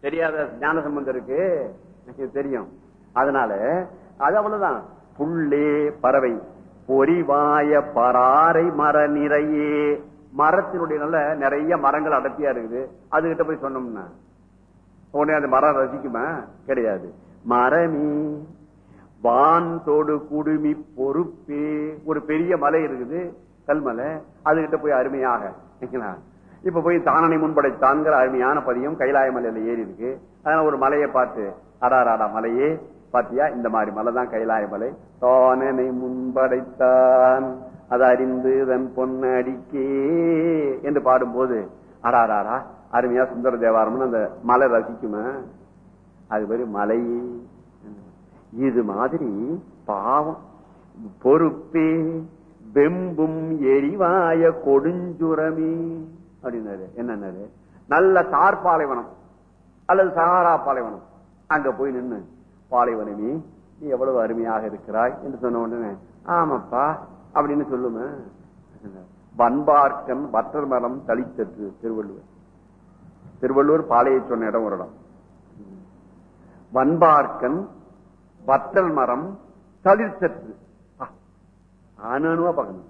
தெரியாத ஞான சம்பந்தம் இருக்கு. எனக்கு தெரியும். அதனால அது அவ்வளவுதான். புள்ளே பறவை பொறிவாய பராரை மர நிறையே. மரத்தினுடைய நல்ல நிறைய மரங்கள் அடர்த்தியா இருக்குது. அதுகிட்ட போய் சொன்னோம்னா உடனே அந்த மரம் ரசிக்குமா? கிடையாது. மரமே வான் தோடு குடுமி பொறுப்பே. ஒரு பெரிய மலை இருக்குது கல்மலை அதுகிட்ட போய் அருமையாக சரிங்களா? இப்ப போய் தானனை முன்படைத்தான்கிற அருமையான பதியம் கைலாய மலையில ஏறி இருக்கு அதனால ஒரு மலையை பார்த்து அடாராடா மலையே பாத்தியா? இந்த மாதிரி மலை தான் கைலாய மலை தானனை முன்படைத்தான் அது அறிந்து தன் பொன்னடிக்கே என்று பாடும்போது அடாராடா அருமையா சுந்தர தேவாரம்னு அந்த மலை ரசிக்குமா? அது பேரு மலை. இது மாதிரி பாவம். பொறுப்பே வெம்பும் எரிவாய கொடுஞ்சுரமே. அப்படின்னாரு. என்னன்னாரு? நல்ல தார் பாலைவனம் அல்லது சகாரா பாலைவனம். அங்க போய் நின்னு பாலைவனமே நீ எவ்வளவு அருமையாக இருக்கிறாய் என்று சொன்ன உடனே ஆமாப்பா அப்படின்னு சொல்லுமே. வன்பார்க்கன் வற்றர் மரம் தளித்தற்று திருவள்ளுவர். திருவள்ளுவர் பாலையை சொன்ன இடம் ஒரு இடம். வன்பார்க்கன் வற்றல் மரம் தளிர்ச்சற்று அணுவா பார்க்கணும்.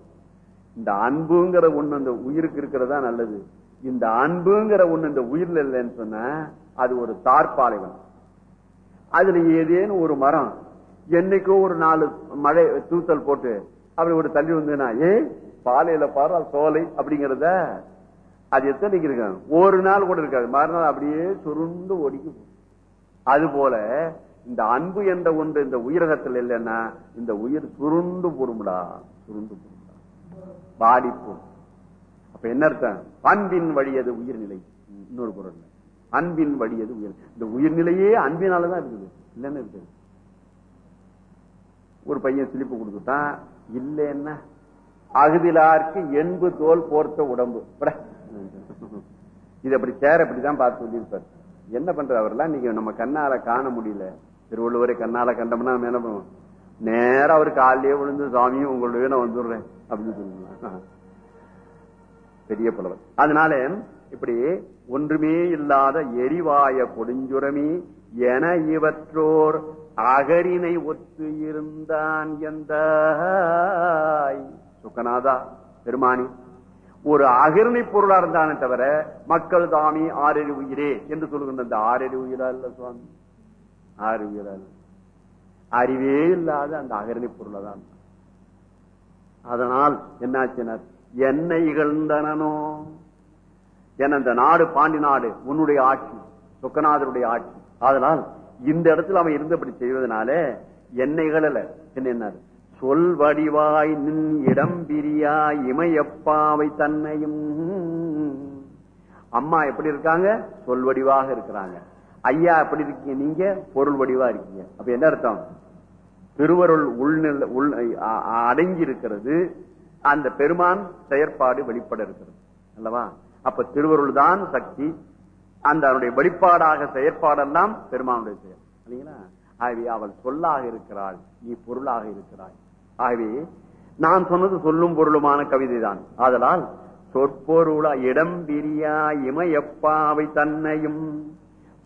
இந்த அன்புங்கிற ஒண்ணு அந்த உயிருக்கு இருக்கிறதா நல்லது. இந்த அன்புங்கிற ஒண்ணு இந்த உயிர்ல இல்லைன்னு சொன்னா அது ஒரு தார்பாலைவன் அதுல ஏதேன்னு ஒரு மரம் என்னைக்கோ ஒரு நாலு மழை தூத்தல் போட்டு அப்படி ஒரு தள்ளி வந்ததுன்னா ஏ பாலையில பாரு சோலை அப்படிங்கறத அது எத்தனைக்கு இருக்காங்க ஒரு நாள் கூட இருக்காது. மறுநாள் அப்படியே சுருண்டு ஒடிக்கும். அது போல இந்த அன்பு என்ற ஒன்று இந்த உயிரகத்தில் இல்லைன்னா இந்த உயிர் சுருண்டு போடும்டா. சுருண்டு போடும். பாடிப்போம் அப்ப என்ன அர்த்தம்? அன்பின் வழியது உயிர்நிலை. இன்னொரு குரல். அன்பின் வழியது உயிர் இந்த உயிர்நிலையே அன்பினாலதான் இருக்குது. இல்லைன்னு இருக்குது ஒரு பையன் சிலிப்பு கொடுத்துட்டான். இல்ல என்ன அகுதிலார்க்கு எண்பு தோல் போர்த்த உடம்பு. இது அப்படி சேர அப்படிதான் பார்த்து சொல்லியிருப்பார். என்ன பண்ற அவர்லாம்? நீங்க நம்ம கண்ணால காண முடியல. திருவள்ளுவரை கண்ணால கண்டோம்னா என்ன பண்ணுவோம்? நேரா அவர் காலையே விழுந்து சாமியும் உங்களுடைய நான் வந்துடுறேன். அப்படின்னு சொல்லுங்க பெரிய புலவர். அதனால இப்படி ஒன்றுமே இல்லாத எரிவாய கொடுஞ்சுரமே என இவற்றோர் அகரினை ஒத்து இருந்தான் எந்த சுக்கநாதா பெருமானி ஒரு அகர்ணி பொருளா இருந்தானே தவிர மக்கள் தாமி ஆறறி உயிரே என்று சொல்லுகின்ற அந்த ஆறறி உயிரா இல்ல சுவாமி? ஆறு உயிரா இல்ல. அறிவே இல்லாத அந்த அகரணி பொருளை தான் அதனால் என்னாச்சினர்? என்னை இகழ்ந்தனோ என இந்த நாடு பாண்டி நாடு உன்னுடைய ஆட்சி சொக்கநாதருடைய ஆட்சி. அதனால் இந்த இடத்துல அவன் இருந்தபடி செய்வதனால என்னை இகழல. என்ன சொல் வடிவாய் நின் இடம் பிரியா இமையப்பாவை தன்னையும். அம்மா எப்படி இருக்காங்க? சொல் வடிவாக இருக்கிறாங்க. ஐயா எப்படி இருக்கீங்க நீங்க? பொருள் வடிவா இருக்கீங்க. அப்ப என்ன அர்த்தம்? திருவருள் உள்நில உள் அ- அடங்கி இருக்கிறது அந்த பெருமான் செயற்பாடு வெளிப்பட இருக்கிறது. அல்லவா? அப்ப திருவருள் தான் சக்தி. அந்த அவருடைய வெளிப்பாடாக செயற்பாடெல்லாம் பெருமானுடைய செயல். இல்லைங்களா? ஆகவே அவள் சொல்லாக இருக்கிறாள் நீ பொருளாக இருக்கிறாய். ஆகவே நான் சொன்னது சொல்லும் பொருளுமான கவிதை தான் ஆதலால் சொற்பொருளா இடம் பிரியா இமையப்பாவை தன்னையும்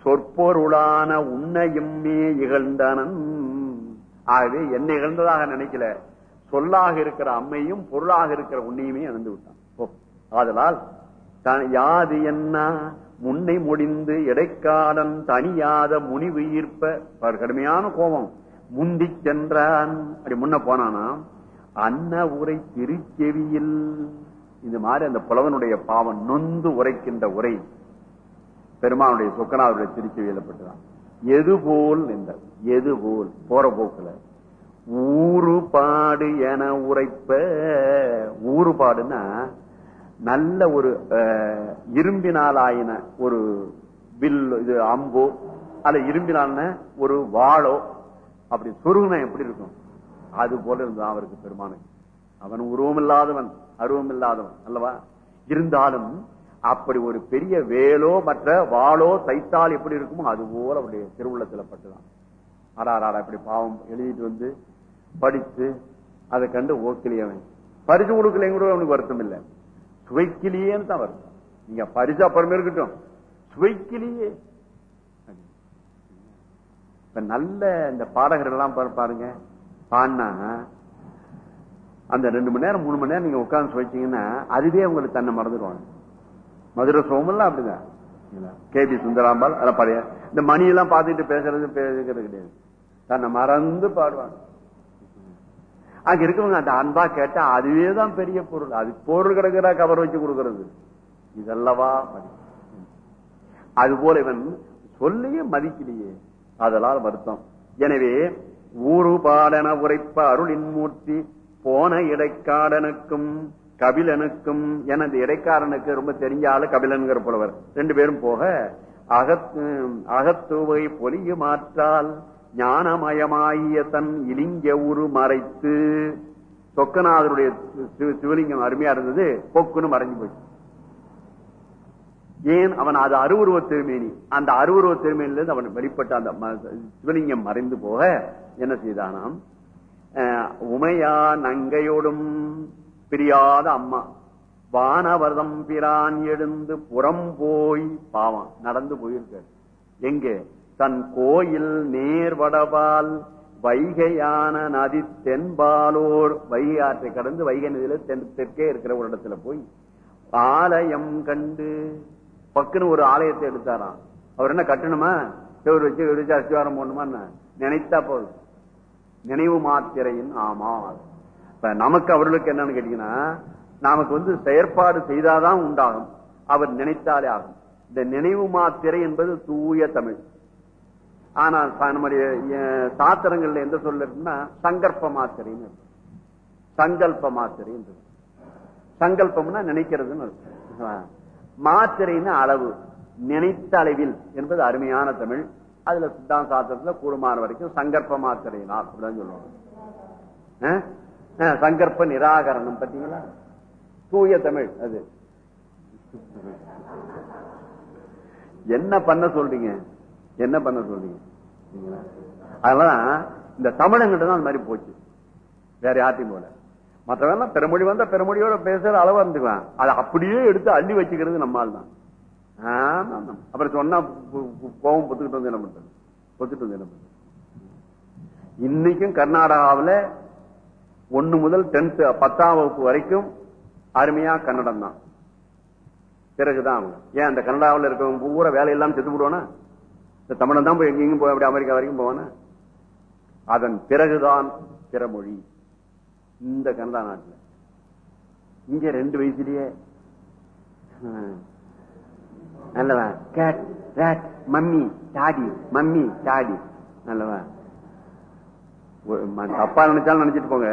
சொற்பொருளான உன்னையும் மே இகழ்ந்தனன் ஆகவே என்னை இகழ்ந்ததாக நினைக்கல. சொல்லாக இருக்கிற அம்மையும் பொருளாக இருக்கிற உன்னையுமே இழந்து விட்டான். ஆதலால் த- யாது என்ன? முன்னை முடிந்து இடைக்காலம் தனியாத முனிவு ஈர்ப்ப கடுமையான கோபம். முந்தி சென்றான். அப்படி முன்ன போனானா? அன்ன உரை திருச்செவியில் இந்த மாதிரி அந்த புலவனுடைய பாவம் நொந்து உரைக்கின்ற உரை. பெருமானுடைய சொக்கனாவுடைய திருச்செவியில பட்டுதான். எது போல் நின்றது. எது போல் போற போக்குல. ஊறுபாடு என உரைப்ப. ஊறுபாடுன்னா நல்ல ஒரு இரும்பினால் ஆயின ஒரு வில் இது அம்போ அல்ல இரும்பினால்ன ஒரு வாழோ அப்படி சுருகுனா எப்படி இருக்கும்? அது போல இருந்தான் அவருக்கு பெருமானுக்கு. அவன் உருவம் இல்லாதவன் அருவம் இல்லாதவன் அல்லவா? இருந்தாலும் அப்படி ஒரு பெரிய வேலோ மற்ற வாளோ தைத்தால் எப்படி இருக்குமோ அது போல அவருடைய திருவுள்ளத்துல பட்டுதான். ஆடாடா இப்படி பாவம் எழுதிட்டு வந்து படிச்சு அதை கண்டு ஓக்கிலியவன் பரிசு கொடுக்கலையும் கூட அவனுக்கு வருத்தம் இல்லை. சுவைக்கிலேன்னு தான் வருத்தம். நீங்க பரிசு அப்புறமே இருக்கட்டும். சுவைக்கிலேயே. இப்ப நல்ல இந்த பாடகர்கள் எல்லாம் பாருங்க. பாடினா அந்த ரெண்டு மணி நேரம் மூணு மணி நேரம் நீங்க உட்கார்ந்து சுவைச்சீங்கன்னா அதுவே உங்களுக்கு தன்னை மறந்துடுவாங்க. மதுரை சோமெல்லாம் அப்படிதான். கே. பி. சுந்தராம்பால் அதெல்லாம் பழைய இந்த மணி எல்லாம் பார்த்துட்டு பேசுறது பேசுறது கிடையாது. தன்னை மறந்து பாடுவாங்க. அங்க இருக்கவங்க அந்த அன்பா கேட்டா அதுவே தான் பெரிய பொருள். அது பொருள் கிடக்கிறா கவர் வச்சு கொடுக்கறது. இதல்லவா அது போல இவன் சொல்லியே மதிக்கலையே. அதனால் வருத்தம். எனவே ஊரு பாடன உரைப்ப அருளின் மூர்த்தி போன இடைக்காடனுக்கும் கபிலனுக்கும் எனது இடைக்காரனுக்கு ரொம்ப தெரிஞ்ச ஆளு கபிலன்கிற புலவர் ரெண்டு பேரும் போக அகத்து அகத்துவை பொலிய மாற்றால் ஞானமயமாகிய தன் இலிங்க உரு மறைத்து சொக்கநாதருடைய சிவலிங்கம் அருமையா இருந்தது பொக்குன்னு மறைஞ்சு போச்சு ஏன் அவன் அது அருவுருவ திருமேனி? அந்த அருவுருவ திருமேனிலிருந்து அவன் வெளிப்பட்ட அந்த சிவலிங்கம் மறைந்து போக என்ன செய்தானாம்? அஹ், உமையா நங்கையோடும் பிரியாத அம்மா. வானவர்தம் பிரான் எழுந்து புறம் போய் பாவம் நடந்து போயிருக்காரு. எங்கே? தன் கோயில் நேர்வடபால் வைகையான நதி தென்பாலோர் வைகை ஆற்றை கடந்து வைகை நதியில தென் தெற்கே இருக்கிற ஒரு இடத்துல போய் ஆலயம் கண்டு பக்குன்னு ஒரு ஆலயத்தை எடுத்தாராம். அவர் என்ன கட்டணுமா? செவர் வச்சு இவர் வச்சு அஸ்திவாரம் போடணுமா என்ன? நினைத்தா போதும். நினைவு மாத்திரையின் ஆமா இப்ப நமக்கு அவர்களுக்கு என்னன்னு கேட்டீங்கன்னா நமக்கு வந்து செயற்பாடு செய்தாதான் உண்டாகும். அவர் நினைத்தாலே ஆகும். இந்த நினைவு மாத்திரை என்பது தூய தமிழ். ஆனா நம்முடைய சாத்திரங்கள்ல எந்த சொல்ல இருக்குன்னா சங்கற்ப மாத்திரைன்னு சங்கல்ப மாத்திரை சங்கல்பம்னா நினைக்கிறதுன்னு மாத்திரைன்னு அளவு. நினைத்த அளவில் என்பது அருமையான தமிழ். அதுல சித்தாந்த சாத்திரத்துல கூடுமான வரைக்கும் சங்கற்ப மாத்திரையினால் அப்படிதான் சொல்லுவாங்க. சங்கற்ப நிராகரணம் பார்த்தீங்களா? தூய தமிழ் அது. என்ன பண்ண சொல்றீங்க? என்ன பண்ண சொல்றீங்க? சரிங்களா? அதனால இந்த தமிழங்கிட்ட தான் அந்த மாதிரி போச்சு. வேற யார்ட்டையும் போல மற்றவெல்லாம் பெருமொழி வந்தா பெருமொழியோட பேசுற அளவு இருந்துக்கலாம். அதை அப்படியே எடுத்து அள்ளி வச்சுக்கிறது நம்மால் தான். ஆமா, அப்புறம் சொன்னா கோபம் பொத்துக்கிட்டு வந்து என்ன பண்றது? பொத்துட்டு வந்து என்ன பண்றது? இன்னைக்கும் கர்நாடகாவில் ஒன்னு முதல் டென்த் பத்தாம் வகுப்பு வரைக்கும் அருமையா கன்னடம் தான். பிறகுதான் அவங்க. ஏன் அந்த கனடாவில் இருக்கவங்க பூரா வேலையெல்லாம் செத்து போடுவானா இந்த தமிழன் தான் போய் எங்கேயும் போய் அப்படி அமெரிக்கா வரைக்கும் போவானா? அதன் பிறகுதான் பிற மொழி இந்த கனடா நாட்டில். இங்க ரெண்டு வயசுலயே நல்லவா? Cat rat mummy daddy mummy daddy நல்லவா? தப்பா நினைச்சாலும் நினைச்சிட்டு போங்க.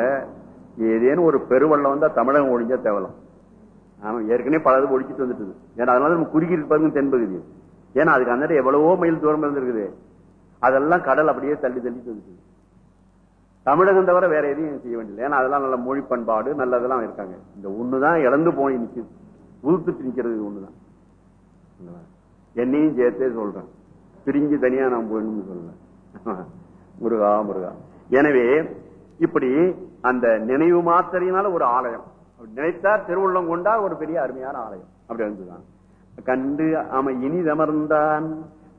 ஏதேனும் ஒரு பெருவெள்ளம் வந்தா தமிழகம் ஒழிஞ்சா தேவலாம். ஆனா ஏற்கனவே பலது ஒழிச்சிட்டு வந்துட்டு ஏன்னா அதனால நம்ம குறுகி இருப்பாருங்க தென்பகுதி. ஏன்னா அதுக்கு அந்த எவ்வளவோ மைல் தூரம் இருந்திருக்குது. அதெல்லாம் கடல் அப்படியே தள்ளி தள்ளி வந்துட்டு தமிழகம் தவிர வேற எதையும் செய்ய வேண்டியது ஏன்னா அதெல்லாம் நல்ல மொழி பண்பாடு நல்லதெல்லாம் இருக்காங்க. இந்த ஒண்ணுதான் இழந்து போய் நிக்குது உதுத்துட்டு நிக்கிறது ஒண்ணுதான். என்னையும் சேர்த்தே சொல்றேன். பிரிஞ்சு தனியா நான் போயணும்னு சொல்லல. முருகா முருகா. எனவே இப்படி அந்த நினைவு மாத்திரையினால ஒரு ஆலயம். நினைத்தார் திருவுள்ளம் கொண்டா ஒரு பெரிய அருமையான ஆலயம். அப்படி வந்துதான் கண்டு அவன் இனிதமர்ந்தான்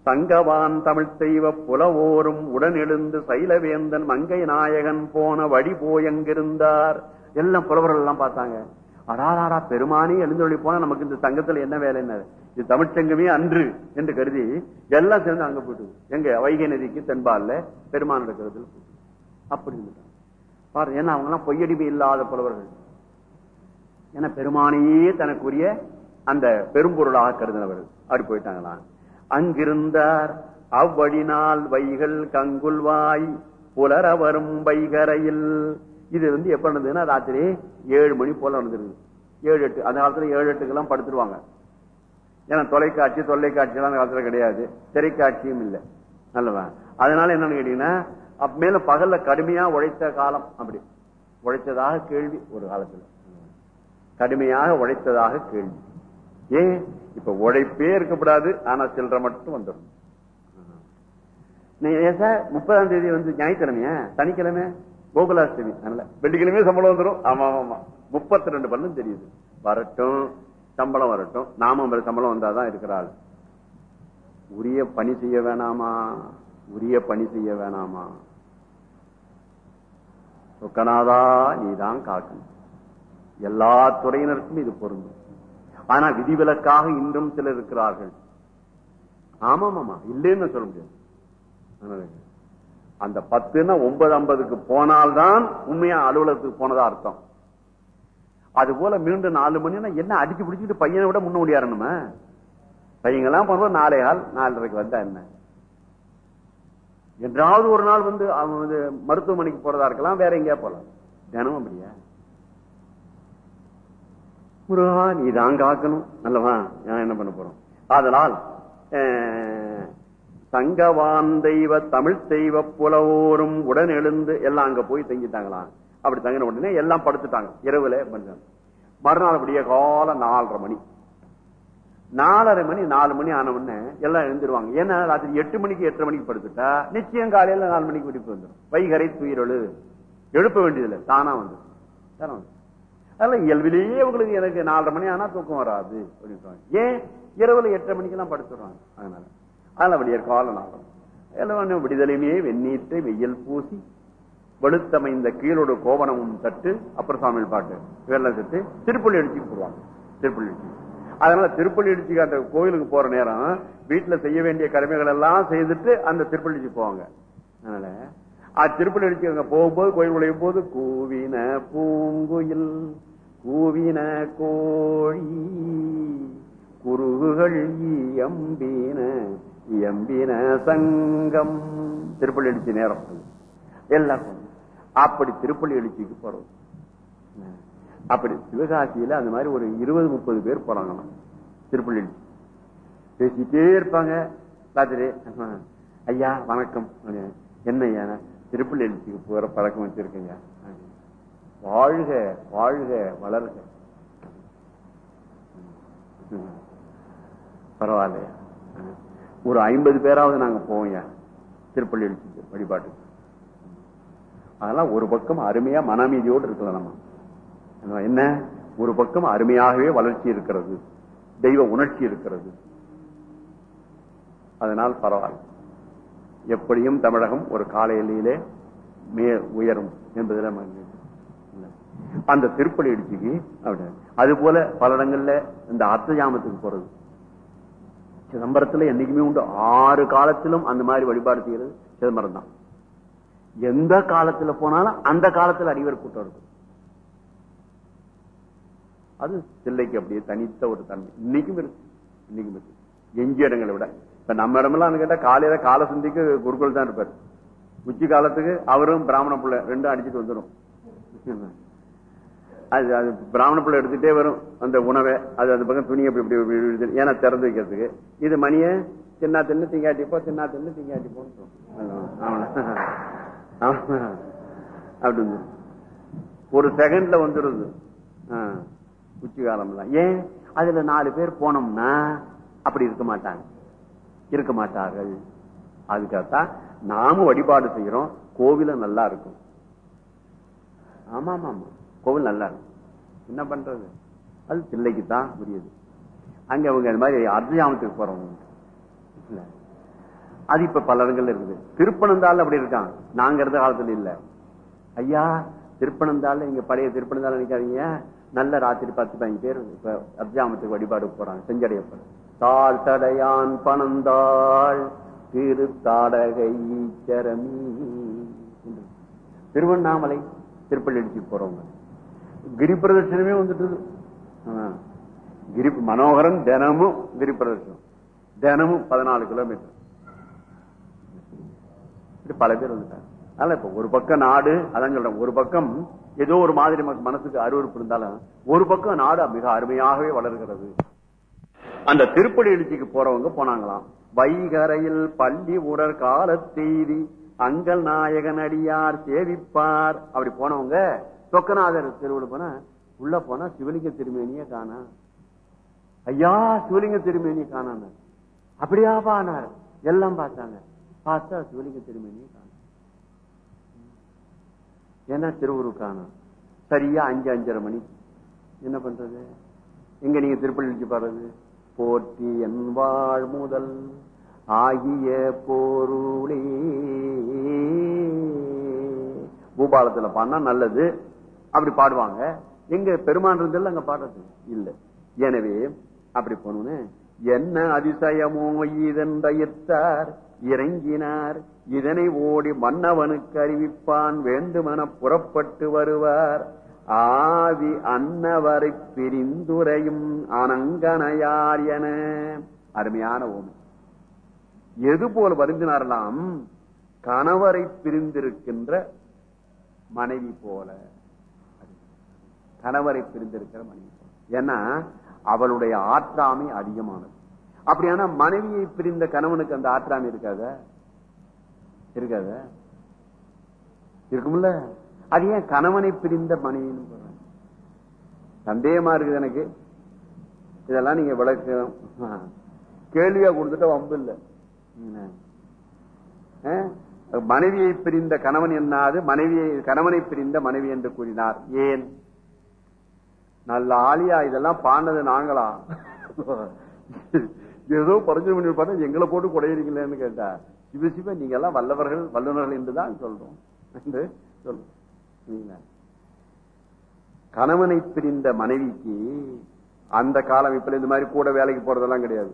தங்கவான் தமிழ் தெய்வ புலவோரும் உடனெழுந்து சைலவேந்தன் மங்கை நாயகன் போன வழி போயங்கிருந்தார். எல்லாம் புலவர்கள் எல்லாம் பார்த்தாங்க. அடாராடா பெருமானி எழுந்தொழி போனா நமக்கு இந்த சங்கத்துல என்ன வேலை என்ன? இது தமிழ்ச்சங்கமே அன்று என்று கருதி எல்லாம் சேர்ந்து அங்க போயிட்டு எங்க வைகை நதிக்கு தென்பால்ல பெருமான் இருக்கிறது அப்படி பாரு ஏன்னா அவங்க எல்லாம் பொய்யடிமை இல்லாத புலவர்கள். ஏன்னா பெருமானையே தனக்குரிய அந்த பெரும்பொருளாக கருதினவர்கள். அப்படி போயிட்டாங்களாம் அங்கிருந்தார் அவ்வழினால் வைகள் கங்குல்வாய் புலர வரும் வைகரையில். இது வந்து எப்ப நடந்ததுன்னா ராத்திரி ஏழு மணி போல நடந்திருக்கு ஏழு எட்டு அந்த காலத்துல ஏழு எட்டுக்கெல்லாம் படுத்துருவாங்க. ஏன்னா தொலைக்காட்சி தொலைக்காட்சி எல்லாம் அந்த காலத்துல கிடையாது. திரைக்காட்சியும் இல்லை. நல்லவா அதனால என்னன்னு கேட்டீங்கன்னா அப்ப மேல பகல்ல கடுமையா உழைத்த காலம் அப்படி. உழைத்ததாக கேள்வி ஒரு காலத்துல. கடுமையாக உழைத்ததாக கேள்வி. ஏன்? இப்ப உழைப்பே இருக்கக்கூடாது ஆனா சில்லற மட்டும் வந்துடும். நீ சார் முப்பதாம் தேதி வந்து ஞாயிற்றுக்கிழமையா? சனிக்கிழமை? கோகுலாஷ்டமி. அதனால வெள்ளிக்கிழமையே சம்பளம் வந்துடும் ஆமா ஆமா முப்பத்தி ரெண்டு பண்ணும் தெரியுது. வரட்டும். சம்பளம் வரட்டும். நாம சம்பளம் வந்தாதான் இருக்கிறாள். உரிய பணி செய்ய வேணாமா? உரிய பணி செய்ய வேணாமா? சொக்கநாதா நீதான் காக்கணும் எல்லா துறையினருக்கும் இது பொருந்தும். ஆனா விதிவிலக்காக இன்றும் சிலர் இருக்கிறார்கள். ஆமா இல்லைன்னு சொல்ல முடியாது. அந்த பத்துன்னா ஒன்பது ஐம்பதுக்கு போனால்தான் உண்மையா அலுவலகத்துக்கு போனதா அர்த்தம். அது போல மீண்டும் நாலு மணினா என்ன அடிச்சு பிடிச்சிட்டு பையனை விட முன்ன பையன் பையங்கெல்லாம் பண்ணுவோம் நாளை கால் நாலரைக்கு வந்தா என்ன? என்றாவது ஒரு நாள் வந்து அவன் வந்து மருத்துவமனைக்கு போறதா இருக்கலாம் வேற எங்கேயா போலாம். தினமும் அப்படியா? முருகா நீ தான் காக்கணும். நல்லவா? நான் என்ன பண்ண போறோம்? அதனால் தங்கவான் தெய்வ தமிழ் தெய்வ புலவோரும் உடன் எழுந்து எல்லாம் அங்க போய் தங்கிட்டாங்களாம். அப்படி தங்கின உடனே எல்லாம் படுத்துட்டாங்க. இரவுல மறுநாள் அப்படியே காலம் நாலரை மணி. நாலரை மணி நாலு மணி ஆன உடனே எல்லாம் எழுந்துருவாங்க. ஏன்னா ராத்திரி எட்டு மணிக்கு எட்டரை மணிக்கு படுத்துட்டா நிச்சயம் காலையில நாலு மணிக்கு விடுப்பு வந்துடும் வைகரை துயிரொழு. எழுப்ப வேண்டியதில்லை. தானா வந்து. அதெல்லாம் இயல்பிலேயே உங்களுக்கு எனக்கு நாலரை மணி ஆனா தூக்கம் வராது. அப்படின்னு ஏன்? இரவுல எட்டரை மணிக்கு எல்லாம் படுத்துடுறாங்க அதனால. அதனால அப்படியே காலம் நாளம் எல்லாம் விடுதலையுமே வெந்நீற்றை வெயில் பூசி வெளுத்தமைந்த கீழோட கோவணமும் தட்டு அப்புறம் சாமி பாட்டு வெள்ளம் தட்டு திருப்பள்ளி அடிச்சு போடுவாங்க திருப்பள்ளி அடிச்சு அதனால திருப்பள்ளி அடிச்சு அந்த கோயிலுக்கு போற நேரம் வீட்டுல செய்ய வேண்டிய கடமைகள் எல்லாம் செய்துட்டு அந்த திருப்பள்ளிக்கு போவாங்க. அதனால அது திருப்பள்ளி அடிச்சு அங்க போகும்போது கோயில் உழையும் போது கூவின பூங்குயில் கூவின கோழி குருகுகள் எம்பின எம்பின சங்கம். திருப்பள்ளி அடிச்சு நேரம் எல்லாருக்கும் அப்படி திருப்பள்ளி எழுச்சிக்கு போறோம். அப்படி. சிவகாசியில அந்த மாதிரி ஒரு இருபது முப்பது பேர் போறாங்களாம் திருப்பள்ளி பேசிட்டே இருப்பாங்க. ராத்திரி ஐயா வணக்கம். என்ன ஐயா? திருப்பள்ளி எழுச்சிக்கு போற பழக்கம் வச்சிருக்கீங்க வாழ்க வாழ்க வளர்க. பரவாயில்லையா. ஒரு ஐம்பது பேராவது நாங்க போவோம்யா திருப்பள்ளி எழுச்சிக்கு வழிபாட்டுக்கு. அதெல்லாம் ஒரு பக்கம் அருமையா மனமீதியோடு இருக்கலாம் நம்ம. என்ன? ஒரு பக்கம் அருமையாகவே வளர்ச்சி இருக்கிறது. தெய்வ உணர்ச்சி இருக்கிறது. அதனால் பரவாயில்ல. எப்படியும் தமிழகம் ஒரு கால எல்லையிலே மே உயரும் என்பதில் அந்த திருப்பலி இடிச்சுக்கு அப்படி. அது போல பல இடங்கள்ல இந்த அர்த்தஜாமத்துக்கு போறது. சிதம்பரத்துல என்னைக்குமே உண்டு. ஆறு காலத்திலும் அந்த மாதிரி வழிபாடு செய்யறது சிதம்பரம் தான். எந்த காலத்துல போனாலும் அந்த காலத்துல அடிவர் கூட்டம் இருக்கும். அது தில்லைக்கு அப்படியே தனித்த ஒரு தன்மை இன்னைக்கும் இருக்கு இன்னைக்கும் இருக்கு. எஞ்சிய இடங்களை விட. இப்ப நம்ம இடமெல்லாம் கேட்டா காலையில கால சந்திக்கு குருக்கள் தான் இருப்பாரு. உச்சி காலத்துக்கு அவரும் பிராமண பிள்ளை ரெண்டும் அடிச்சுட்டு வந்துடும் அது அது பிராமண பிள்ளை எடுத்துட்டே வரும் அந்த உணவை. அது அந்த பக்கம் துணி அப்படி இப்படி ஏன்னா திறந்து வைக்கிறதுக்கு. இது மணிய சின்ன தின்னு திங்காட்டிப்போ சின்ன தின்னு திங்காட்டிப்போன்னு அப்படி ஒரு செகண்ட்ல வந்துருது. உச்சிகாலம் உச்சி ஏன்? அதுல நாலு பேர் போனோம்னா அப்படி இருக்க மாட்டாங்க. இருக்க மாட்டார்கள். அதுக்காகத்தான் நாமும் வழிபாடு செய்யறோம். கோவிலும் நல்லா இருக்கும். ஆமா ஆமா ஆமா கோவில் நல்லா இருக்கும். என்ன பண்றது? அது பிள்ளைக்கு தான் புரியுது. அங்க அவங்க இந்த மாதிரி அர்த்தஜாமத்துக்கு போறவங்க அது இப்ப பல இடங்கள்ல இருக்குது. திருப்பனந்தாள் அப்படி இருக்கான். நாங்க இருந்த காலத்துல இல்ல. ஐயா திருப்பனந்தாள் இங்க பழைய திருப்பனந்தாள் நினைக்காதீங்க. நல்ல ராத்திரி பத்து பதினஞ்சு பேர் இப்ப அர்ஜாமத்துக்கு வழிபாடு போறாங்க செஞ்சடைய போறாங்க தாழ் தடையான் பணந்தாள் திருத்தாடகை சரமி திருவண்ணாமலை திருப்பள்ளிடுச்சு போறவங்க. கிரி பிரதர்ஷனமே வந்துட்டு கிரி மனோகரன் தினமும் கிரி பிரதர்ஷனம் தினமும் பதினாலு கிலோமீட்டர். இப்படி பல பேர் வந்துட்டாங்க. அதனால இப்ப ஒரு பக்கம் நாடு அதான் சொல்றேன் ஒரு பக்கம் ஏதோ ஒரு மாதிரி நமக்கு மனசுக்கு அருவருப்பு இருந்தாலும் ஒரு பக்கம் நாடு மிக அருமையாகவே வளர்கிறது. அந்த திருப்பதி எழுச்சிக்கு போறவங்க போனாங்களாம். வைகரையில் பள்ளி உடற் கால செய்தி அங்கல் நாயகன் அடியார் சேவிப்பார். அப்படி போனவங்க சொக்கநாதர் தெருவில் போனா உள்ள போனா சிவலிங்க திருமேனிய காணா. ஐயா சிவலிங்க திருமேனிய காணாங்க அப்படியா பானார் எல்லாம் பார்த்தாங்க. பார்த்தா சிவலிங்க திருமேனிய ஏன்னா திருவுருக்கான? சரியா அஞ்சு அஞ்சரை மணி. என்ன பண்றது? எங்க நீங்க திருப்பள்ளி பாடுறது போற்றி என் வாழ் முதல் ஆகிய போருளே பூபாலத்துல பாடினா நல்லது. அப்படி பாடுவாங்க. எங்க பெருமான் இருந்தல அங்க பாடுறது? இல்ல. எனவே அப்படி போனோன்னு என்ன அதிசயமோ இதென்றயத்தார் இறங்கினார். இதனை ஓடி மன்னவனுக்கு அறிவிப்பான். வேண்டுமென புறப்பட்டு வருவார். ஆவி அன்னவரை பிரிந்துரையும் அனங்கனையார் என. அருமையான ஓமை. எது போல் வருந்தினாரலாம் கணவரை பிரிந்திருக்கின்ற மனைவி போல. கணவரை பிரிந்திருக்கிற மனைவி போல. ஏன்னா அவளுடைய ஆற்றாமை அதிகமானது. அப்படியான மனைவியை பிரிந்த கணவனுக்கு அந்த ஆற்றாமை இருக்காத? இருக்காத? இருக்கும்ல. அது ஏன் கணவனை பிரிந்த மனைவின்னு சந்தேகமா இருக்குது எனக்கு. இதெல்லாம் நீங்க விளக்கு கேள்வியா கொடுத்துட்டா வம்பு இல்லை. மனைவியை பிரிந்த கணவன் என்னாது? மனைவியை கணவனை பிரிந்த மனைவி என்று கூறினார். ஏன்? நல்ல ஆலியா இதெல்லாம் பாண்டது நாங்களா? ஏதோ பரிஞ்சு பண்ணி பார்த்தா எங்களை போட்டு குடையிறீங்களேன்னு கேட்டா சிவ சிவ நீங்க எல்லாம் வல்லவர்கள் வல்லுநர்கள் என்றுதான் சொல்றோம். என்று சொல்றோம். கணவனை பிரிந்த மனைவிக்கு அந்த காலம் இப்ப இந்த மாதிரி கூட வேலைக்கு போறதெல்லாம் கிடையாது.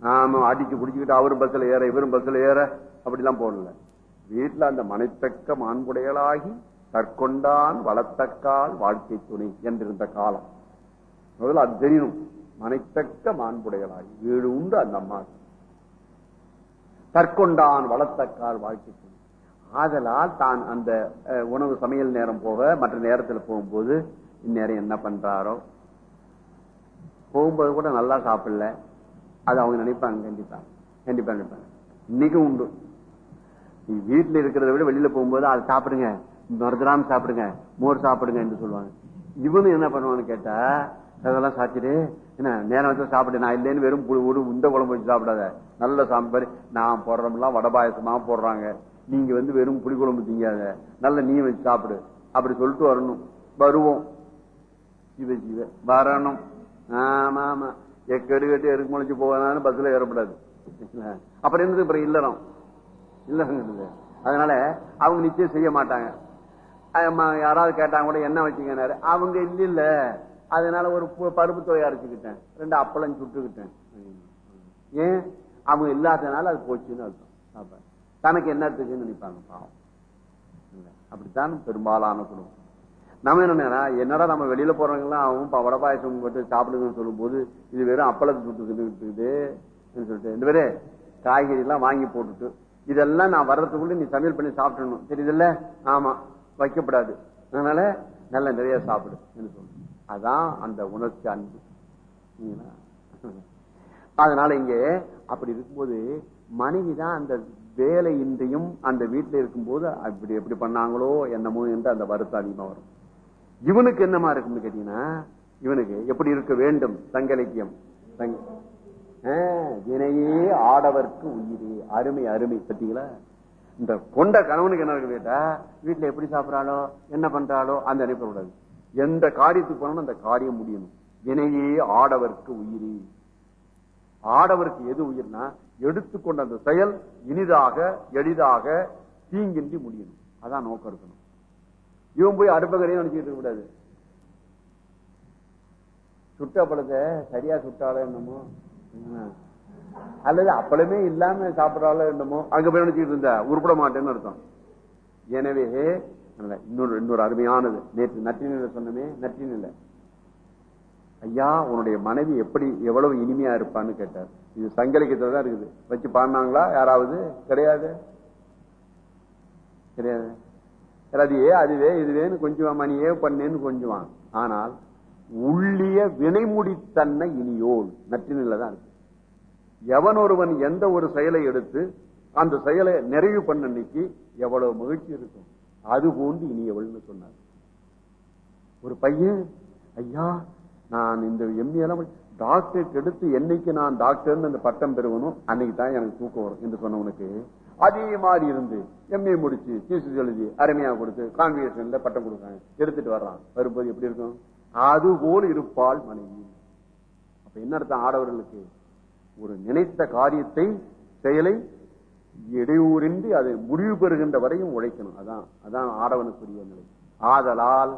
நாம அடிச்சு குடிச்சுக்கிட்டு அவரும் பஸ்ல ஏற இவரும் பஸ்ல ஏற அப்படிலாம் போடல. வீட்டுல அந்த மனைத்தக்க மாண்புடையலாகி தற்கொண்டான் வளர்த்தக்கால் வாழ்க்கை துணை என்றிருந்த காலம். முதல்ல அது தெரியணும். மனைத்தக்க மாண்புடையலாகி வீடு உண்டு அந்த அம்மா தற்கொண்டான் வளத்தக்கால் வாழ்க்கை ஆதலால் தான் அந்த உணவு சமையல் நேரம் போக மற்ற நேரத்தில் போகும்போது இந்நேரம் என்ன பண்றாரோ? போகும்போது கூட நல்லா சாப்பிடல. அது அவங்க நினைப்பாங்க கண்டிப்பா. கண்டிப்பா நினைப்பாங்க இன்னைக்கும் உண்டு. நீ வீட்டுல இருக்கிறத விட வெளியில போகும்போது அதை சாப்பிடுங்க. மருதராம் சாப்பிடுங்க. மோர் சாப்பிடுங்க என்று சொல்லுவாங்க. இவனு என்ன பண்ணுவான்னு கேட்டா அதெல்லாம் சாப்பிட்டு என்ன நேரம் வச்சு சாப்பிட்டு நான் இல்லைன்னு வெறும் ஒரு உந்த குழம்பு வச்சு சாப்பிடாத. நல்ல சாம்பார் நான் போடுறோம்லாம் வடபாயசமா போடுறாங்க. நீங்க வந்து வெறும் புளி குழம்பு திங்காத. நல்ல நீ வச்சு சாப்பிடு. அப்படி சொல்லிட்டு வரணும். வருவோம். சிவ சிவ வரணும். ஆமா ஆமா. எக்கடு கட்டு எருக்கு முளைச்சு போவதாலும் பஸ்ல ஏறப்படாது. அப்புறம் என்னது? அப்புறம் இல்லறம். இல்லறங்கிறது. அதனால அவங்க நிச்சயம் செய்ய மாட்டாங்க. யாராவது கேட்டாங்க கூட என்ன வச்சுக்கினாரு? அவங்க இல்ல இல்ல. அதனால ஒரு பருப்பு தொகை அரைச்சுக்கிட்டேன். ரெண்டு அப்பளம் சுட்டுக்கிட்டேன். ஏன்? அவங்க இல்லாதனால அது போச்சுன்னு அர்த்தம். தனக்கு என்ன இருக்குன்னு நினைப்பாங்க பாவம். அப்படித்தான் பெரும்பாலான குடும்பம். நம்ம என்னன்னா என்னடா நம்ம வெளியில போறவங்க எல்லாம் அவன் வட பாயசம் போட்டு சாப்பிடுங்கன்னு சொல்லும் போது இது வெறும் அப்பளத்தை சுட்டுக்கிட்டு சொல்லிட்டு இந்த பேரு காய்கறி எல்லாம் வாங்கி போட்டுட்டு இதெல்லாம் நான் வர்றதுக்குள்ள நீ சமையல் பண்ணி சாப்பிடணும் தெரியுதுல்ல? ஆமா. வைக்கப்படாது. அதனால நல்ல நிறைய சாப்பிடு சொல்லு அதான் அந்த உணர்ச்சி அன்பு. அதனால இங்க அப்படி இருக்கும்போது மனைவி தான் அந்த வேலையின்றியும் அந்த வீட்டுல இருக்கும்போது அப்படி எப்படி பண்ணாங்களோ என்னமோ என்று அந்த வருத்தம் அதிகமா வரும். இவனுக்கு என்னமா இருக்கும்னு கேட்டீங்கன்னா இவனுக்கு எப்படி இருக்க வேண்டும்? சங்க இலக்கியம் வினையே ஆடவர்க்கு உயிரி. அருமை அருமை. பத்தீங்களா? இந்த கொண்ட கணவனுக்கு என்ன இருக்கு கேட்டா வீட்டுல எப்படி சாப்பிடறாளோ என்ன பண்றாளோ அந்த நினைப்பு கூடாது எந்த காரியத்துக்கு போனாலும் அந்த காரியம் முடியணும். வினையே ஆடவர்க்கு உயிரி. ஆடவருக்கு எது உயிர்னா எடுத்துக்கொண்ட அந்த செயல் இனிதாக எளிதாக தீங்கின்றி முடியணும். அதான் நோக்கம் இருக்கணும். இவன் போய் அடுப்பகரையும் நினைச்சிட்டு இருக்க கூடாது. சுட்ட பழத்தை சரியா சுட்டாலோ என்னமோ? அல்லது அப்பளமே இல்லாம சாப்பிடறாலோ என்னமோ? அங்க போய் நினைச்சிட்டு இருந்தா உருப்பட மாட்டேன்னு அர்த்தம். எனவே இன்னொரு இன்னொரு அருமையானது. நேற்று நற்றினில சொன்னமே நற்றினில ஐயா உன்னுடைய மனைவி எப்படி எவ்வளவு இனிமையா இருப்பான்னு கேட்டார். இது சங்கலிக்கத்துல தான் இருக்குது. வச்சு பாடினாங்களா? யாராவது? கிடையாது? கிடையாது. அதுவே அதுவே இதுவேன்னு கொஞ்சம் மணியே பண்ணேன்னு கொஞ்சுவான். ஆனால் உள்ளிய வினைமுடித்தன்னை இனியோல் நற்றினில தான் இருக்கு. எவன் ஒருவன் எந்த ஒரு செயலை எடுத்து அந்த செயலை நிறைவு பண்ண அன்னைக்கு எவ்வளவு மகிழ்ச்சி இருக்கும். அது போன்று இனியவள்னு சொன்னார். ஒரு பையன் ஐயா நான் இந்த எம்ஏ எல்லாம் டாக்டரேட் எடுத்து என்னைக்கு நான் டாக்டர்னு அந்த பட்டம் பெறுவனும் அன்னைக்கு தான் எனக்கு தூக்கம் வரும் என்று சொன்னவனுக்கு அதே மாதிரி இருந்து எம்ஏ முடிச்சு தீசு எழுதி அருமையா கொடுத்து கான்விகேஷன்ல பட்டம் கொடுக்காங்க எடுத்துட்டு வர்றான். வரும்போது எப்படி இருக்கும்? அது போல் இருப்பாள் மனைவி. அப்ப என்ன அர்த்தம்? ஆடவர்களுக்கு ஒரு நினைத்த காரியத்தை செயலை இடையூறின்றி அது முடிவு பெறுகின்ற வரையும் உழைக்கணும். அதான் அதான் ஆடவனுக்குரிய நிலை. ஆதலால்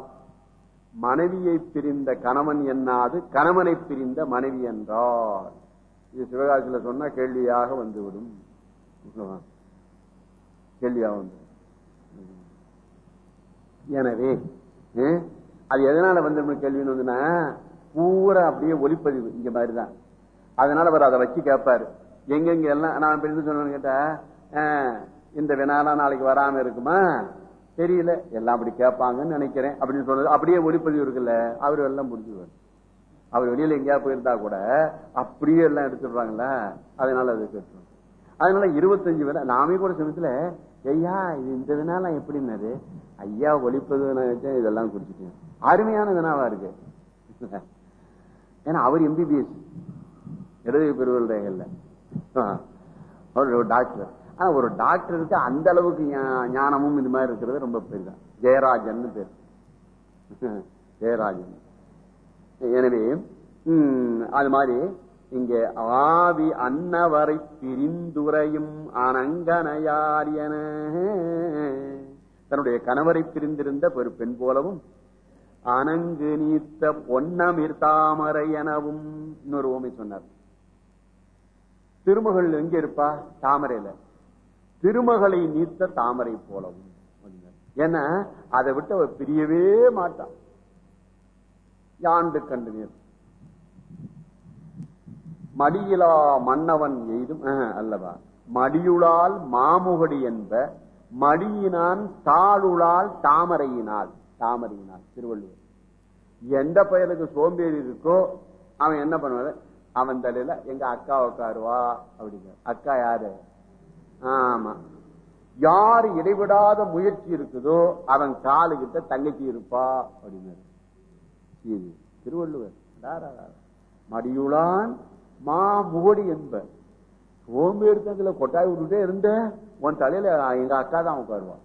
மனைவியை பிரிந்த கணவன் என்னாது? கணவனை பிரிந்த மனைவி என்றார் இது சிவகாசியில் சொன்னா கேள்வியாக வந்துவிடும். கேள்வியாக வந்து எனவே அது எதனால வந்து கேள்வின்னு வந்துன்னா பூரா அப்படியே ஒளிப்பதிவு இங்க மாதிரிதான். அதனால அவர் அதை வச்சு கேட்பாரு எங்கெங்க எல்லாம் நான் பிரிந்து சொன்னேன்னு கேட்டா இந்த வினாலாம் நாளைக்கு வராம இருக்குமா? தெரியல. எல்லாம் அப்படி கேட்பாங்கன்னு நினைக்கிறேன். அப்படின்னு சொல்றது அப்படியே ஒளிப்பதிவு இருக்குல்ல அவர் எல்லாம் முடிஞ்சுவார் அவர் வெளியில எங்கேயா போயிருந்தா கூட அப்படியே எல்லாம் எடுத்துடுறாங்களா? அதனால அது கேட்டுரும். அதனால இருபத்தஞ்சு வினா நாமே கூட சமயத்துல ஐயா இது இந்த வினாலாம் எப்படின்னாரு? ஐயா ஒழிப்பது நினைச்சேன் இதெல்லாம் குடிச்சிட்டேன் அருமையான வினாவா இருக்கு. ஏன்னா அவர் எம்பிபிஎஸ் இடது பெறுவல் ரேகல்ல அவர் டாக்டர். ஆனா ஒரு டாக்டருக்கு அந்த அளவுக்கு ஞானமும் இது மாதிரி இருக்கிறது ரொம்ப பெரிதான் ஜெயராஜன் பேர். ஜெயராஜன். எனவே அது மாதிரி இங்க ஆவி அன்னவரை பிரிந்துரையும் அனங்கனையார் என. தன்னுடைய கணவரை பிரிந்திருந்த ஒரு பெண் போலவும் அனங்கு நீத்த பொன்னமிர் தாமரை எனவும் இன்னொரு ஓமை சொன்னார். திருமகள் எங்க இருப்பா? தாமரையில. திருமகளை நீத்த தாமரை போலவும். ஏன்னா அதை விட்டு அவர் பிரியவே மாட்டான் யாண்டு கண்டு நீர்? மடியிலா மன்னவன் எய்தும் அல்லவா? மடியுளால் மாமுகடி என்ப மடியினான் தாளுளால் தாமரையினால் தாமரையினால் திருவள்ளுவர். எந்த பயலுக்கு சோம்பேறி இருக்கோ அவன் என்ன பண்ணுவாரு அவன் தலையில எங்க அக்கா உட்காருவா அப்படிங்க அக்கா யாரு? ஆமா. யார் இடைவிடாத முயற்சி இருக்குதோ அவன் காலுகிட்ட தங்கச்சி இருப்பா அப்படின்னாரு இது திருவள்ளுவர். மடியுளான் மா முகடி என்ப. எடுத்ததுல கொட்டாய் விட்டுட்டே இருந்த உன் தலையில எங்க அக்கா தான் உட்காருவா.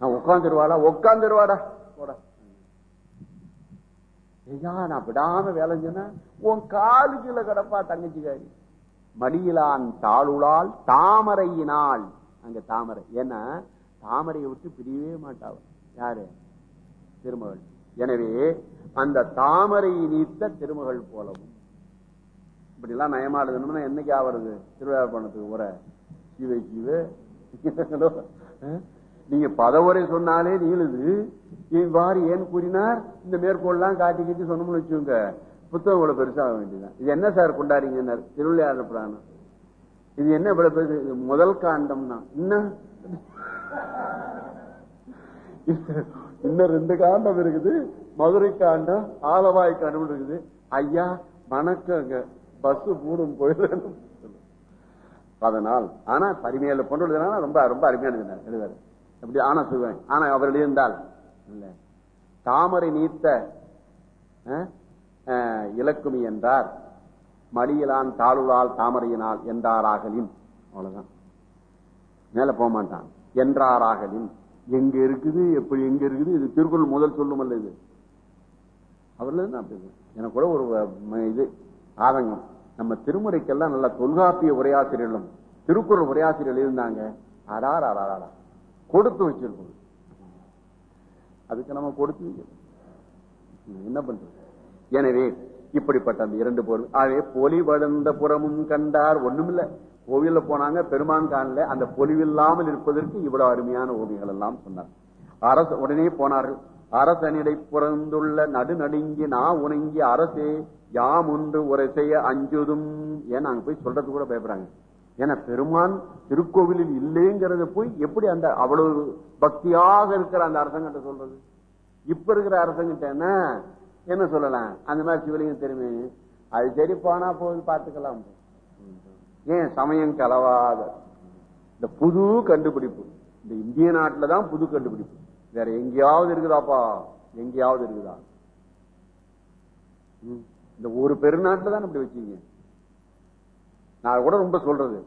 நான் உட்காந்துருவாடா உட்காந்துருவாடா போடா. ஐயா நான் விடாம வேலை சொன்னா உன் காலு கீழே கிடப்பா தங்கச்சிக்காரி. மடியிலான் தாளுளால் தாமரையினால். அங்க தாமரை. ஏன்னா தாமரையை விட்டு பிரியவே மாட்டாவ யாரு? திருமகள். எனவே அந்த தாமரையை நீத்த திருமகள் போலவும். இப்படி எல்லாம் நயமா என்னைக்கு ஆவறது? திருவிழாப்பணத்துக்கு உரை சிவ சிவ நீங்க பதவுரை சொன்னாலே நீளுது. இவ்வாறு ஏன் கூறினார்? இந்த மேற்கோள்லாம் காட்டி கட்டி சொன்னோம்னு வச்சுக்கோங்க. புத்தகம் இவ்வளவு பெருசாக வேண்டியதான் இது என்ன சார் கொண்டாடிங்க திருவிளையாடல் புராணம். இது என்ன இவ்வளவு பெருசு? இது முதல் காண்டம் தான் இன்னும் இன்னும் ரெண்டு காண்டம் இருக்குது. மதுரை காண்டம் ஆலவாய் காண்டம் இருக்குது. ஐயா வணக்கங்க பஸ் கூடும் போயிடணும் அதனால் ஆனா பரிமையில பொண்ணு ரொம்ப ரொம்ப அருமையான எழுதாரு அப்படி ஆனா சொல்லுவேன். ஆனா அவர் எழுதியிருந்தால் இல்ல. தாமரை நீத்த இலக்குமி என்றார். மடியிலான் தாளுளால் தாமரையினால் என்றாராகலின். அவ்வளவுதான். மேல போக மாட்டான். என்றாராகலின். எங்க இருக்குது? எப்படி எங்க இருக்குது? இது திருக்குறள் முதல் சொல்லும் அல்ல இது. அவர்ல இருந்து எனக்கு கூட ஒரு இது ஆதங்கம். நம்ம திருமுறைக்கெல்லாம் நல்ல தொல்காப்பிய உரையாசிரியர்களும் திருக்குறள் உரையாசிரியர்கள் இருந்தாங்க. அடார் அடாரா கொடுத்து வச்சிருக்கோம். அதுக்கு நம்ம கொடுத்து என்ன பண்றது? எனவே இப்படிப்பட்ட அந்த இரண்டு பொருள் ஆகவே பொலி வளர்ந்த புறமும் கண்டார் ஒண்ணுமில்ல. கோவில்ல போனாங்க பெருமான் காணல அந்த பொலிவில்லாமல் இருப்பதற்கு இவ்வளவு அருமையான ஓவியங்கள் எல்லாம் சொன்னார். அரசு உடனே போனார்கள். அரசனிடை புறந்துள்ள நடுநடுங்கி நான் உணங்கி அரசே யாம் ஒன்று உரை செய்ய அஞ்சுதும் ஏன் நாங்க போய் சொல்றது கூட பயப்படுறாங்க ஏன்னா பெருமான் திருக்கோவிலில் இல்லைங்கிறத போய் எப்படி அந்த அவ்வளவு பக்தியாக இருக்கிற அந்த அரசங்கிட்ட சொல்றது? இப்ப இருக்கிற அரசங்கிட்ட என்ன சொல்லலாம்? அந்த மாதிரி சிவலிங்கம் தெரியுமே? அது சரி போனா போகுது பார்த்துக்கலாம். ஏன்? சமயம் கலவாத. இந்த புது கண்டுபிடிப்பு. இந்த இந்திய நாட்டில் தான் புது கண்டுபிடிப்பு. வேற எங்கேயாவது இருக்குதாப்பா? எங்கேயாவது இருக்குதா? இந்த ஒரு பெருநாட்டில் தான் இப்படி வச்சீங்க. நான் கூட ரொம்ப சொல்றது.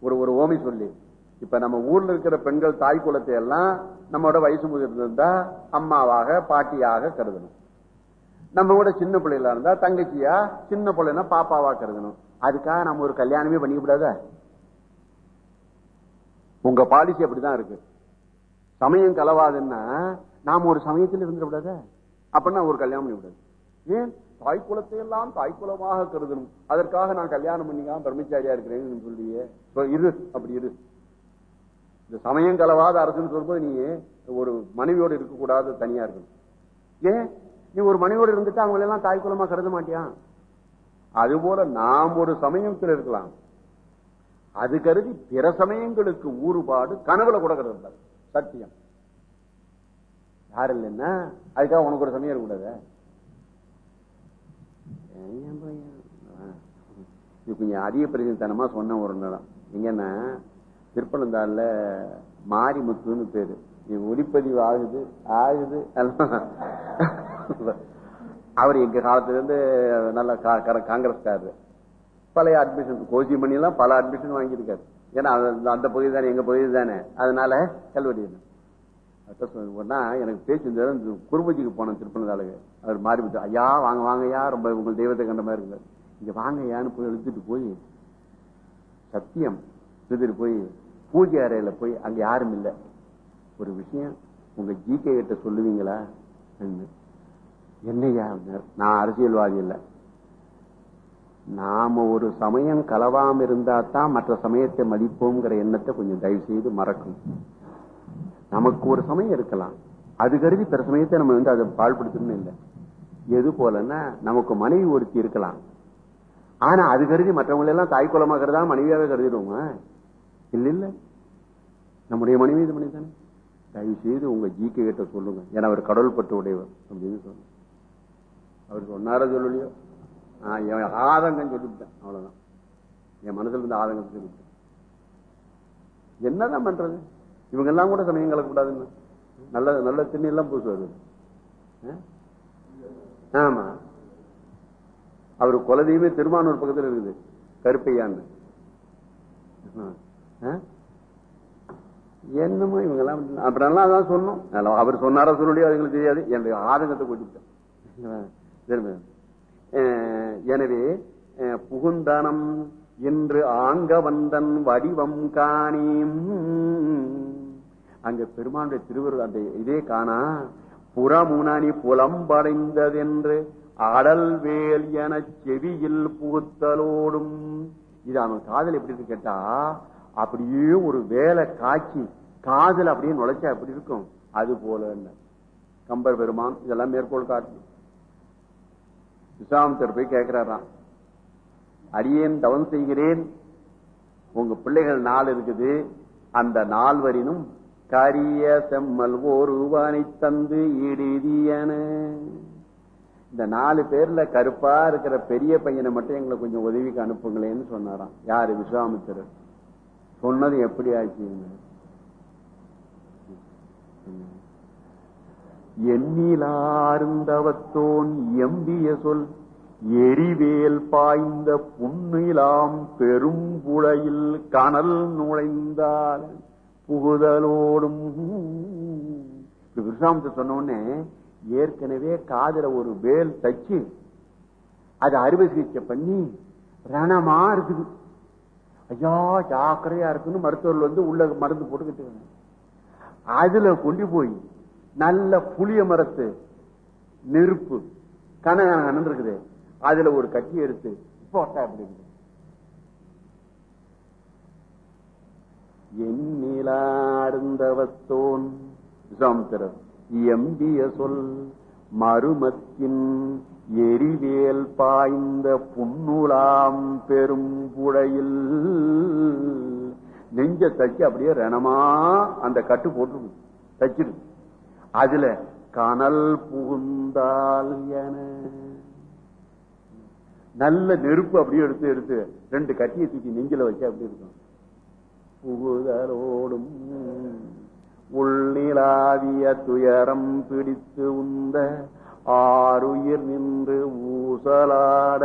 ஒரு ஒரு ஓமை சொல்லி. இப்ப நம்ம ஊர்ல இருக்கிற பெண்கள் தாய் குலத்தை எல்லாம் நம்மளோட வயசு முதிர்ந்திருந்தா அம்மாவாக பாட்டியாக கருதணும். நம்ம கூட சின்ன பிள்ளைகளா இருந்தா தங்கச்சியா சின்ன பிள்ளைனா பாப்பாவா கருதணும். அதுக்காக நம்ம ஒரு கல்யாணமே பண்ணிக்கூடாத உங்க பாலிசி அப்படிதான் இருக்கு. சமயம் கலவாதுன்னா நாம ஒரு சமயத்தில் இருந்துடக்கூடாத? அப்படின்னா ஒரு கல்யாணம் பண்ணிவிடாது ஏன்? தாய் குலத்தை எல்லாம் தாய் குலமாக கருதணும். அதற்காக நான் கல்யாணம் பண்ணிக்காம பிரம்மச்சாரியா இருக்கிறேன்னு சொல்லியே இரு அப்படி இரு. இந்த சமயம் கலவாத அரசுன்னு சொல்லும்போது நீ ஒரு மனைவியோடு இருக்கக்கூடாது தனியா இருக்கணும். ஏன்? நீ ஒரு மனைவியோடு இருந்துட்டு அவங்களை எல்லாம் தாய் குலமா கருத மாட்டியா? அது போல நாம் ஒரு சமயத்தில் இருக்கலாம். அது கருதி பிற சமயங்களுக்கு ஊறுபாடு கனவுல கூட கருது சத்தியம். யாரு இல்லைன்னா அதுக்காக உனக்கு ஒரு சமயம் இருக்கக்கூடாது இது கொஞ்சம் அதிக பிரதித்தனமா சொன்ன ஒரு நிலம். எங்கன்னா திருப்பனந்தாள்ல மாரிமுத்துன்னு பேரு. நீ ஒளிப்பதிவு ஆகுது ஆகுது. அவர் எங்க காலத்துல இருந்து நல்ல காங்கிரஸ்காரரு. பழைய அட்மிஷன் கோசி பண்ணி எல்லாம் பல அட்மிஷன் வாங்கியிருக்காரு. ஏன்னா அந்த பகுதி தானே எங்க பகுதி தானே அதனால கல்வெடி ஒன்னா எனக்கு பேச்சு குருபஜிக்கு போனேன் திருப்பனந்தாளுக்கு. அவர் மாறி ஐயா வாங்க வாங்கய்யா ரொம்ப உங்கள் தெய்வத்தை கண்ட மாதிரி இருந்தார். இங்க வாங்கய்யான்னு போய் எழுத்துட்டு போய் சத்தியம் எழுதிட்டு போய் பூஜை அறையில போய் அங்க யாரும் இல்லை. ஒரு விஷயம் உங்க ஜிகே கிட்ட சொல்லுவீங்களா? என்னையா? நான் அரசியல்வாதி இல்லை. நாம ஒரு சமயம் கலவாம இருந்தா தான் மற்ற சமயத்தை மதிப்போங்கிற எண்ணத்தை கொஞ்சம் தயவு செய்து மறக்கும் நமக்கு ஒரு சமயம் இருக்கலாம். அது கருதி பிற சமயத்தை நம்ம வந்து அதை பாழ்படுத்தணும் இல்லை. எது போலன்னா நமக்கு மனைவி ஒருத்தி இருக்கலாம். ஆனா அது கருதி மற்றவங்களெல்லாம் தாய்க்குலமா தாய் கருதா மனைவியாவே கருதிடுவோமா? இல்ல இல்ல. நம்முடைய மனைவி இது மனைவி தானே தயவு செய்து உங்க ஜிகே கிட்ட சொல்லுங்க. ஏன்னா அவர் கடவுள் பட்டு உடையவர் அப்படின்னு சொல்லுங்க. அவர் சொன்னார சொல்லலையோ? என் ஆதங்கம் சொல்லிவிட்டேன் அவ்வளவுதான். என் மனசுல இருந்து ஆதங்கத்தை சொல்லிவிட்டேன். என்னதான் பண்றது? இவங்க எல்லாம் கூட சமயம் கலக்கக்கூடாதுன்னு. நல்ல நல்ல திண்ணி எல்லாம் பூசுவாரு ஆமா. அவரு குலதெய்வமே திருமானூர் பக்கத்தில் இருக்குது கருப்பையான்னு. என்னமோ இவங்க எல்லாம் அப்புறம் அதான் சொன்னோம். அவர் சொன்னாரா சொல்லுடைய அதுங்களுக்கு தெரியாது. என்னுடைய ஆதங்கத்தை கொடுத்துட்டேன் எனவே புகுந்தனம் என்று ஆங்க வந்தன் வடிவம் காணீம். அங்க பெருமானுடைய திருவருள் அந்த இதே காணா புறமுனி புலம்படைந்ததென்று அடல் வேல் என செவியில் புகுத்தலோடும். இது அவன் காதல் எப்படி இருக்கு கேட்டா அப்படியே ஒரு வேலை காய்ச்சி காதல் அப்படியே நுழைச்சா எப்படி இருக்கும்? அது போல கம்பர் பெருமான் இதெல்லாம் மேற்கோள் காட்டு. விசாமத்தர் போய் கேட்கிறாராம் அடியேன் தவம் செய்கிறேன். உங்க பிள்ளைகள் நாள் இருக்குது. அந்த நால்வரினும் கரிய செம்மல் ஒருவனை தந்து இடிதியன இந்த நாலு பேர்ல கருப்பா இருக்கிற பெரிய பையனை மட்டும் எங்களை கொஞ்சம் உதவிக்கு அனுப்புங்களேன்னு சொன்னாராம். யாரு? விஸ்வாமித்திரர் சொன்னது எப்படி ஆச்சு? எண்ணிலார்ந்தவத்தோன் எம்பிய சொல் எரிவேல் பாய்ந்த புன்னிலாம் பெரும்புழையில் கனல் நுழைந்தால் புகுதலோடும். விருசாமத்தை சொன்னோடனே ஏற்கனவே காதல ஒரு வேல் தச்சு அது அறுவை சிகிச்சை பண்ணி ரணமா இருக்குது. ஐயா ஜாக்கிரதையா இருக்குன்னு மருத்துவர்கள் வந்து உள்ள மருந்து போட்டுக்கிட்டு அதுல கொண்டு போய் நல்ல புளிய மரத்து நெருப்பு. கனகன இருக்குது அதுல ஒரு கட்டி எடுத்து போட்டா அப்படி இருக்குது எண்ணிலார்ந்தவத்தோன் விசாமித்திரர். எம்பிய சொல் மருமத்தின் எரிவேல் பாய்ந்த புன்னுலாம் பெரும் புழையில். நெஞ்ச தச்சு அப்படியே ரணமா அந்த கட்டு போட்டு தச்சிருக்கு. அதுல கனல் புகுந்தால் என. நல்ல நெருப்பு அப்படியே எடுத்து எடுத்து ரெண்டு கட்டியை தூக்கி நெஞ்சில வச்சு அப்படி இருக்கும். புகுதலோடும் உள்ளிலாவிய துயரம் பிடித்து உந்த ஆறுயிர் நின்று ஊசலாட